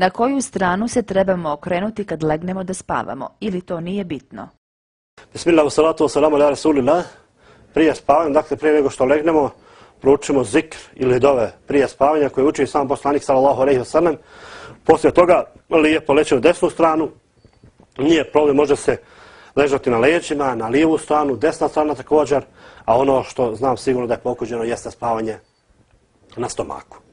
Na koju stranu se trebamo okrenuti kad legnemo da spavamo? Ili to nije bitno? Bismillah, salatu, wassalamu ala rasulillah. Prije spavanja, dakle prije nego što legnemo, proučimo zikr ili dove prije spavanja koje uči sam poslanik, sallallahu alejhi ve sellem. Poslije toga lijepo leći na desnu stranu. Nije problem, može se ležati na leđima, na lijevu stranu, desna strana također, a ono što znam sigurno da je pokuđeno jeste spavanje na stomaku.